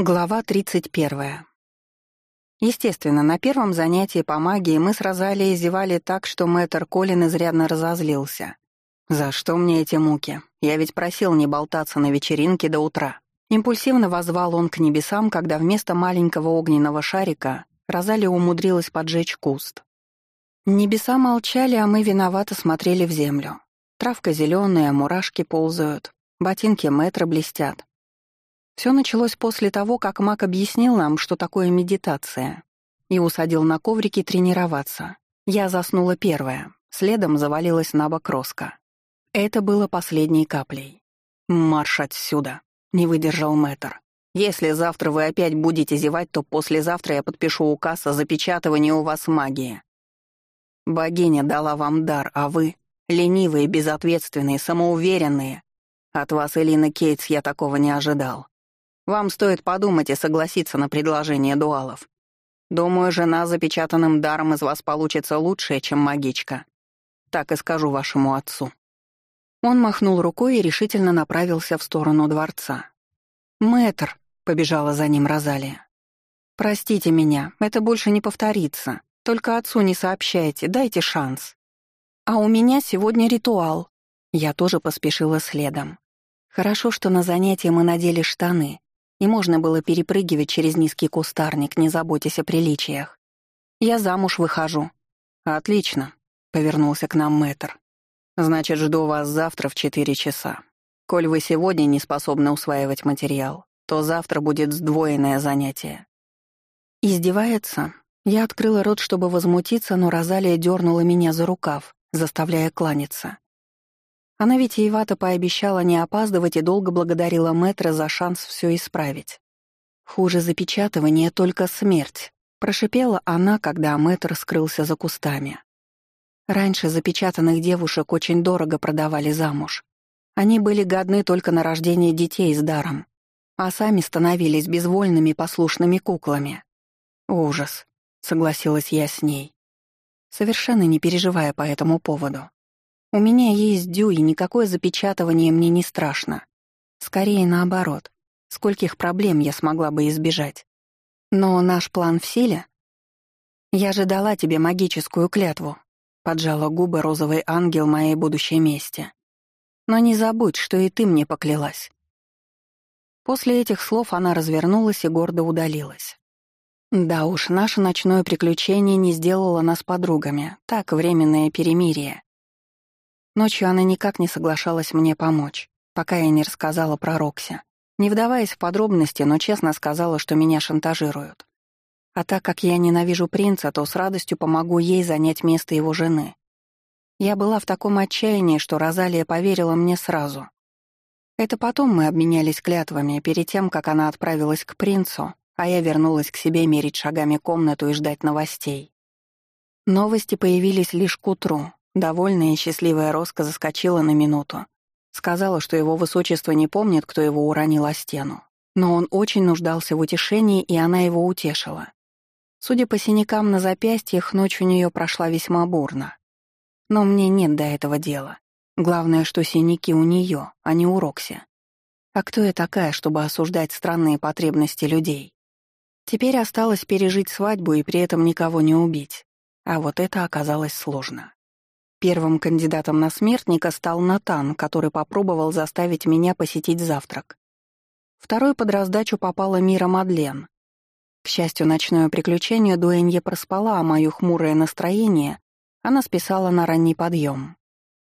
Глава 31. Естественно, на первом занятии по магии мы с Розалией зевали так, что мэтр Колин изрядно разозлился. «За что мне эти муки? Я ведь просил не болтаться на вечеринке до утра». Импульсивно возвал он к небесам, когда вместо маленького огненного шарика Розалия умудрилась поджечь куст. Небеса молчали, а мы виновато смотрели в землю. Травка зеленая, мурашки ползают, ботинки мэтра блестят. Все началось после того, как Мак объяснил нам, что такое медитация, и усадил на коврике тренироваться. Я заснула первая, следом завалилась на бок Роска. Это было последней каплей. «Марш отсюда!» — не выдержал мэтр. «Если завтра вы опять будете зевать, то послезавтра я подпишу указ о запечатывании у вас магии. Богиня дала вам дар, а вы — ленивые, безответственные, самоуверенные. От вас, Элина Кейтс, я такого не ожидал. Вам стоит подумать и согласиться на предложение дуалов. Думаю, жена запечатанным даром из вас получится лучшая, чем магичка. Так и скажу вашему отцу». Он махнул рукой и решительно направился в сторону дворца. «Мэтр», — побежала за ним Розалия. «Простите меня, это больше не повторится. Только отцу не сообщайте, дайте шанс. А у меня сегодня ритуал». Я тоже поспешила следом. Хорошо, что на занятии мы надели штаны, и можно было перепрыгивать через низкий кустарник, не заботясь о приличиях. «Я замуж выхожу». «Отлично», — повернулся к нам мэтр. «Значит, жду вас завтра в четыре часа. Коль вы сегодня не способны усваивать материал, то завтра будет сдвоенное занятие». Издевается? Я открыла рот, чтобы возмутиться, но Розалия дернула меня за рукав, заставляя кланяться. Она витиевато пообещала не опаздывать и долго благодарила мэтра за шанс все исправить. «Хуже запечатывания только смерть», — прошипела она, когда мэтр скрылся за кустами. Раньше запечатанных девушек очень дорого продавали замуж. Они были годны только на рождение детей с даром, а сами становились безвольными послушными куклами. «Ужас», — согласилась я с ней, совершенно не переживая по этому поводу. У меня есть дю, и никакое запечатывание мне не страшно. Скорее наоборот. Скольких проблем я смогла бы избежать. Но наш план в силе? Я же дала тебе магическую клятву, поджала губы розовый ангел моей будущей мести. Но не забудь, что и ты мне поклялась. После этих слов она развернулась и гордо удалилась. Да уж, наше ночное приключение не сделало нас подругами, так временное перемирие. Ночью она никак не соглашалась мне помочь, пока я не рассказала про Рокси. Не вдаваясь в подробности, но честно сказала, что меня шантажируют. А так как я ненавижу принца, то с радостью помогу ей занять место его жены. Я была в таком отчаянии, что Розалия поверила мне сразу. Это потом мы обменялись клятвами, перед тем, как она отправилась к принцу, а я вернулась к себе мерить шагами комнату и ждать новостей. Новости появились лишь к утру, Довольная и счастливая Роска заскочила на минуту. Сказала, что его высочество не помнит, кто его уронил о стену. Но он очень нуждался в утешении, и она его утешила. Судя по синякам на запястьях, ночь у нее прошла весьма бурно. Но мне нет до этого дела. Главное, что синяки у нее, а не у Рокси. А кто я такая, чтобы осуждать странные потребности людей? Теперь осталось пережить свадьбу и при этом никого не убить. А вот это оказалось сложно. Первым кандидатом на смертника стал Натан, который попробовал заставить меня посетить завтрак. Второй под раздачу попала Мира Мадлен. К счастью, ночное приключение Дуэнье проспала, а мое хмурое настроение она списала на ранний подъем.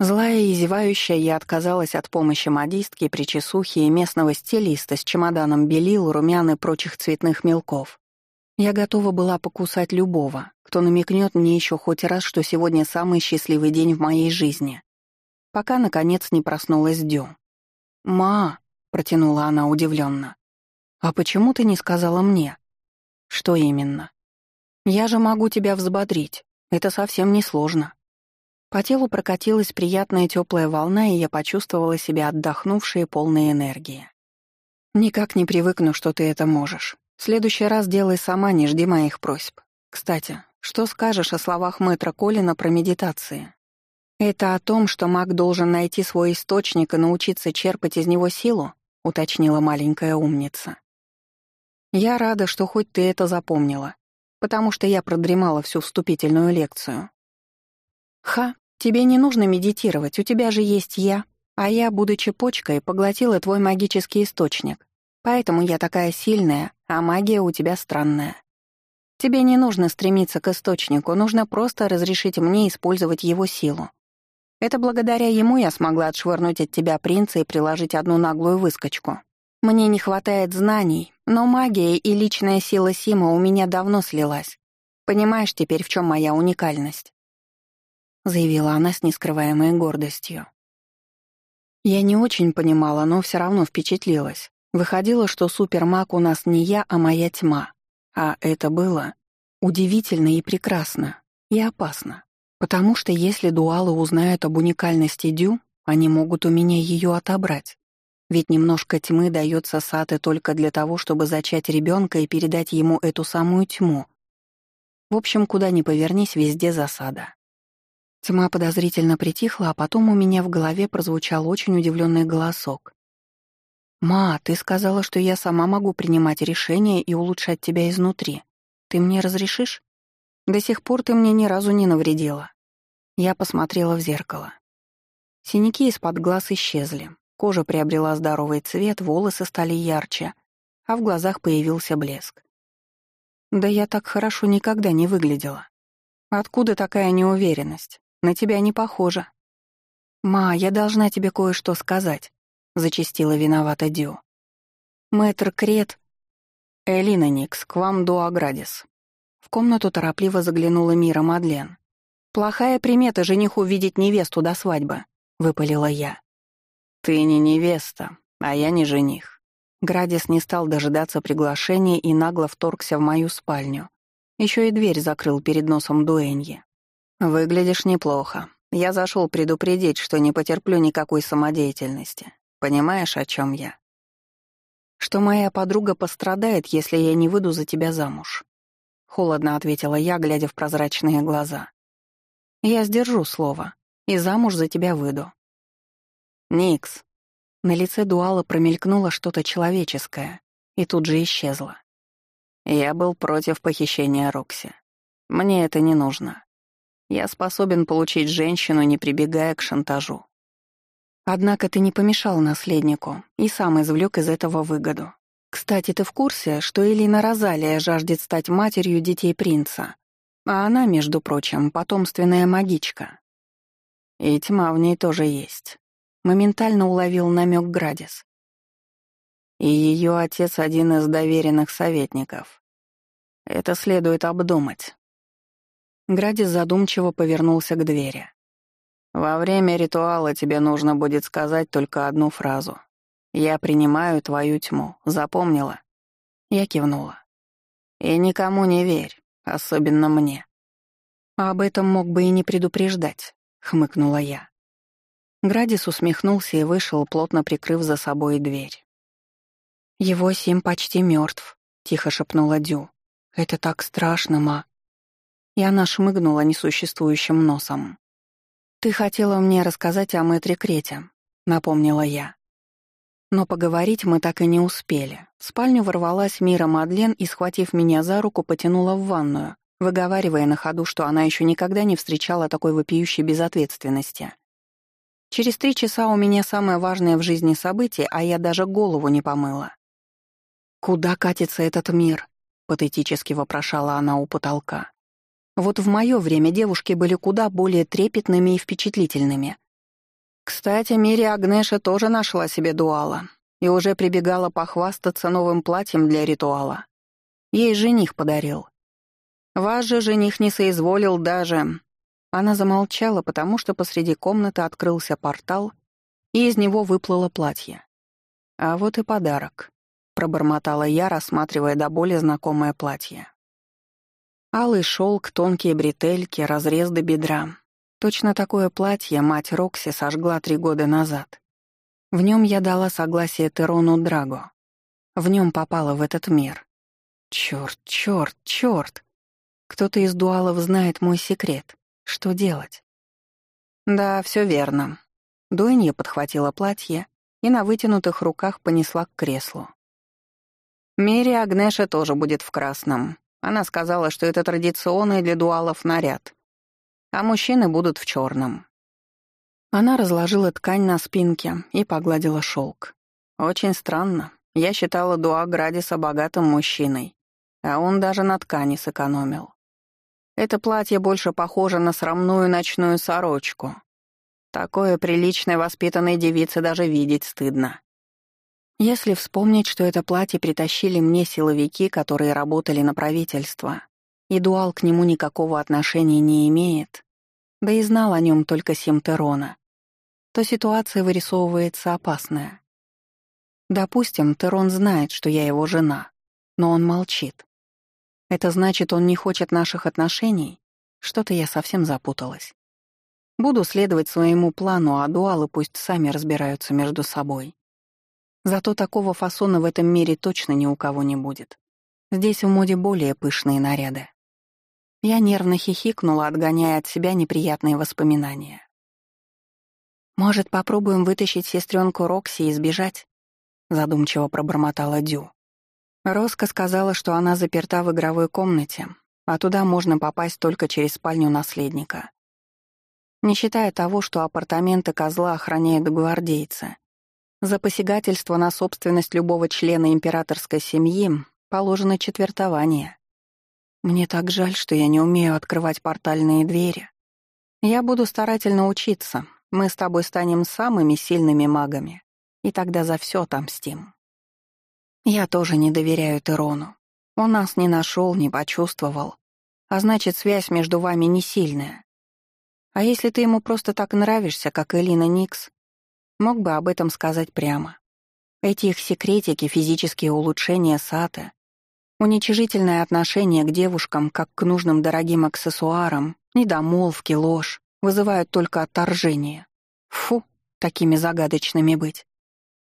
Злая и зевающая, я отказалась от помощи модистки, причесухи и местного стилиста с чемоданом белил, румян и прочих цветных мелков. Я готова была покусать любого, кто намекнет мне еще хоть раз, что сегодня самый счастливый день в моей жизни. Пока, наконец, не проснулась Дю. «Ма», — протянула она удивленно, — «а почему ты не сказала мне?» «Что именно?» «Я же могу тебя взбодрить. Это совсем не сложно». По телу прокатилась приятная теплая волна, и я почувствовала себя отдохнувшей и полной энергии. «Никак не привыкну, что ты это можешь. В следующий раз делай сама, не жди моих просьб. Кстати, что скажешь о словах мэтра Колина про медитации? Это о том, что маг должен найти свой источник и научиться черпать из него силу, уточнила маленькая умница. Я рада, что хоть ты это запомнила, потому что я продремала всю вступительную лекцию. Ха, тебе не нужно медитировать, у тебя же есть я, а я, будучи почкой, поглотила твой магический источник. Поэтому я такая сильная, а магия у тебя странная. Тебе не нужно стремиться к источнику, нужно просто разрешить мне использовать его силу. Это благодаря ему я смогла отшвырнуть от тебя принца и приложить одну наглую выскочку. Мне не хватает знаний, но магия и личная сила Сима у меня давно слилась. Понимаешь теперь, в чем моя уникальность?» Заявила она с нескрываемой гордостью. Я не очень понимала, но все равно впечатлилась. Выходило, что супермаг у нас не я, а моя тьма. А это было удивительно и прекрасно, и опасно. Потому что если дуалы узнают об уникальности Дю, они могут у меня ее отобрать. Ведь немножко тьмы дается Саты только для того, чтобы зачать ребенка и передать ему эту самую тьму. В общем, куда ни повернись, везде засада. Тьма подозрительно притихла, а потом у меня в голове прозвучал очень удивленный голосок. «Ма, ты сказала, что я сама могу принимать решения и улучшать тебя изнутри. Ты мне разрешишь? До сих пор ты мне ни разу не навредила». Я посмотрела в зеркало. Синяки из-под глаз исчезли, кожа приобрела здоровый цвет, волосы стали ярче, а в глазах появился блеск. Да я так хорошо никогда не выглядела. Откуда такая неуверенность? На тебя не похоже. «Ма, я должна тебе кое-что сказать», — зачастила виновата Дю. «Мэтр Крет...» «Элина Никс, к вам до Аградис». В комнату торопливо заглянула Мира Мадлен. «Плохая примета жених увидеть невесту до свадьбы», — выпалила я. «Ты не невеста, а я не жених». Градис не стал дожидаться приглашения и нагло вторгся в мою спальню. Еще и дверь закрыл перед носом Дуэньи. «Выглядишь неплохо. Я зашел предупредить, что не потерплю никакой самодеятельности. Понимаешь, о чем я? Что моя подруга пострадает, если я не выйду за тебя замуж. Холодно ответила я, глядя в прозрачные глаза. Я сдержу слово и замуж за тебя выйду. Никс. На лице Дуала промелькнуло что-то человеческое и тут же исчезло. Я был против похищения Рокси. Мне это не нужно. Я способен получить женщину, не прибегая к шантажу. Однако ты не помешал наследнику и сам извлек из этого выгоду. Кстати, ты в курсе, что Элина Розалия жаждет стать матерью детей принца? А она, между прочим, потомственная магичка. И тьма в ней тоже есть. Моментально уловил намек Градис. И ее отец один из доверенных советников. Это следует обдумать. Градис задумчиво повернулся к двери. Во время ритуала тебе нужно будет сказать только одну фразу. «Я принимаю твою тьму». Запомнила?» Я кивнула. «И никому не верь, особенно мне». «Об этом мог бы и не предупреждать», — хмыкнула я. Градис усмехнулся и вышел, плотно прикрыв за собой дверь. «Его Сим почти мертв, тихо шепнула Дю. «Это так страшно, ма». И она шмыгнула несуществующим носом. «Ты хотела мне рассказать о мэтре Крете», — напомнила я. Но поговорить мы так и не успели. В спальню ворвалась Мира Мадлен и, схватив меня за руку, потянула в ванную, выговаривая на ходу, что она еще никогда не встречала такой вопиющей безответственности. Через три часа у меня самое важное в жизни событие, а я даже голову не помыла. «Куда катится этот мир?» — патетически вопрошала она у потолка. Вот в мое время девушки были куда более трепетными и впечатлительными. Кстати, Мири Агнеша тоже нашла себе дуала и уже прибегала похвастаться новым платьем для ритуала. Ей жених подарил. Ваш же жених не соизволил даже... Она замолчала, потому что посреди комнаты открылся портал, и из него выплыло платье. А вот и подарок, пробормотала я, рассматривая до боли знакомое платье. Алый шелк, тонкие бретельки, разрез до бедра. Точно такое платье мать Рокси сожгла три года назад. В нем я дала согласие Терону Драго. В нем попала в этот мир. Черт, черт, черт! Кто-то из дуалов знает мой секрет. Что делать? Да, все верно. Дуэнья подхватила платье и на вытянутых руках понесла к креслу. Мири Агнеша тоже будет в красном. Она сказала, что это традиционный для дуалов наряд. А мужчины будут в черном. Она разложила ткань на спинке и погладила шелк. Очень странно. Я считала Дуа Градиса богатым мужчиной, а он даже на ткани сэкономил. Это платье больше похоже на срамную ночную сорочку. Такое приличной воспитанной девице даже видеть стыдно. Если вспомнить, что это платье притащили мне силовики, которые работали на правительство, и Дуал к нему никакого отношения не имеет, да и знал о нем только Симтерона, то ситуация вырисовывается опасная. Допустим, Терон знает, что я его жена, но он молчит. Это значит, он не хочет наших отношений? Что-то я совсем запуталась. Буду следовать своему плану, а дуалы пусть сами разбираются между собой. Зато такого фасона в этом мире точно ни у кого не будет. Здесь в моде более пышные наряды. Я нервно хихикнула, отгоняя от себя неприятные воспоминания. «Может, попробуем вытащить сестренку Рокси и сбежать?» — задумчиво пробормотала Дю. Роска сказала, что она заперта в игровой комнате, а туда можно попасть только через спальню наследника. Не считая того, что апартаменты козла охраняют гвардейцы. За посягательство на собственность любого члена императорской семьи положено четвертование. Мне так жаль, что я не умею открывать портальные двери. Я буду старательно учиться. Мы с тобой станем самыми сильными магами и тогда за все отомстим. Я тоже не доверяю Терону. Он нас не нашел, не почувствовал. А значит, связь между вами не сильная. А если ты ему просто так нравишься, как Элина Никс, мог бы об этом сказать прямо. Эти их секретики, физические улучшения Саты, уничижительное отношение к девушкам, как к нужным дорогим аксессуарам, недомолвки, ложь, вызывают только отторжение. Фу, такими загадочными быть.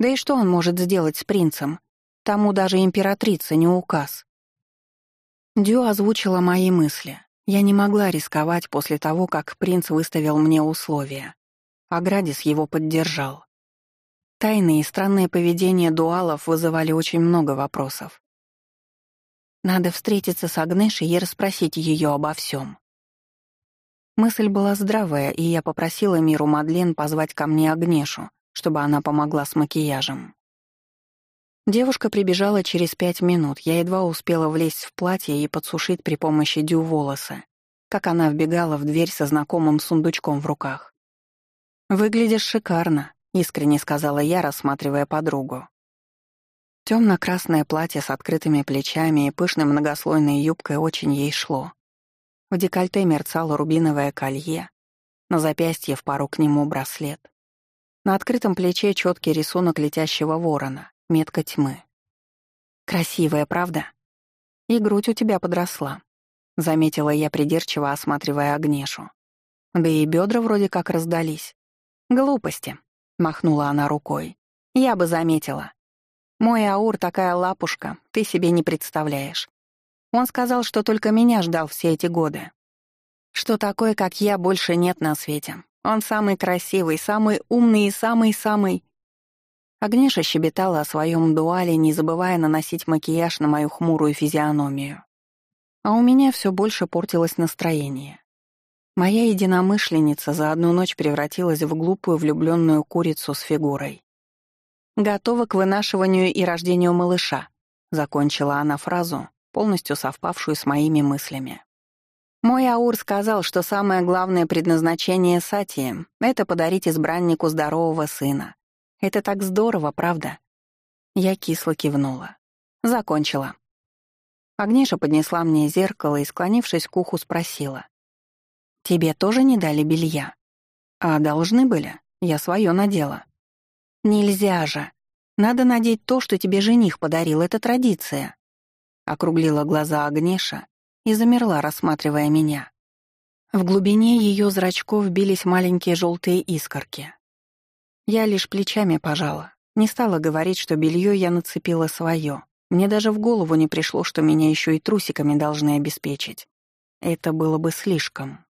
Да и что он может сделать с принцем? Тому даже императрица не указ. Дю озвучила мои мысли. Я не могла рисковать после того, как принц выставил мне условия. А Градис его поддержал. Тайное и странное поведение дуалов вызывали очень много вопросов. Надо встретиться с Агнешей и расспросить ее обо всем. Мысль была здравая, и я попросила Миру Мадлен позвать ко мне Агнешу, чтобы она помогла с макияжем. Девушка прибежала через пять минут. Я едва успела влезть в платье и подсушить при помощи дю волосы, как она вбегала в дверь со знакомым сундучком в руках. «Выглядишь шикарно», — искренне сказала я, рассматривая подругу. Темно-красное платье с открытыми плечами и пышной многослойной юбкой очень ей шло. В декольте мерцало рубиновое колье, на запястье в пару к нему браслет. На открытом плече четкий рисунок летящего ворона, метка тьмы. «Красивая, правда? И грудь у тебя подросла», — заметила я придирчиво, осматривая Агнешу. Да и бедра вроде как раздались. «Глупости», — махнула она рукой. «Я бы заметила. Мой Аур такая лапушка, ты себе не представляешь. Он сказал, что только меня ждал все эти годы. Что такое, как я, больше нет на свете. Он самый красивый, самый умный и самый-самый...» Агнеша щебетала о своем дуале, не забывая наносить макияж на мою хмурую физиономию. А у меня все больше портилось настроение. Моя единомышленница за одну ночь превратилась в глупую влюбленную курицу с фигурой. «Готова к вынашиванию и рождению малыша», — закончила она фразу, полностью совпавшую с моими мыслями. Мой Аур сказал, что самое главное предназначение Сатии — это подарить избраннику здорового сына. Это так здорово, правда? Я кисло кивнула. Закончила. Агниша поднесла мне зеркало и, склонившись к уху, спросила. «Тебе тоже не дали белья?» «А должны были. Я свое надела». «Нельзя же. Надо надеть то, что тебе жених подарил. Это традиция». Округлила глаза Агнеша и замерла, рассматривая меня. В глубине ее зрачков бились маленькие желтые искорки. Я лишь плечами пожала. Не стала говорить, что белье я нацепила свое. Мне даже в голову не пришло, что меня еще и трусиками должны обеспечить. Это было бы слишком.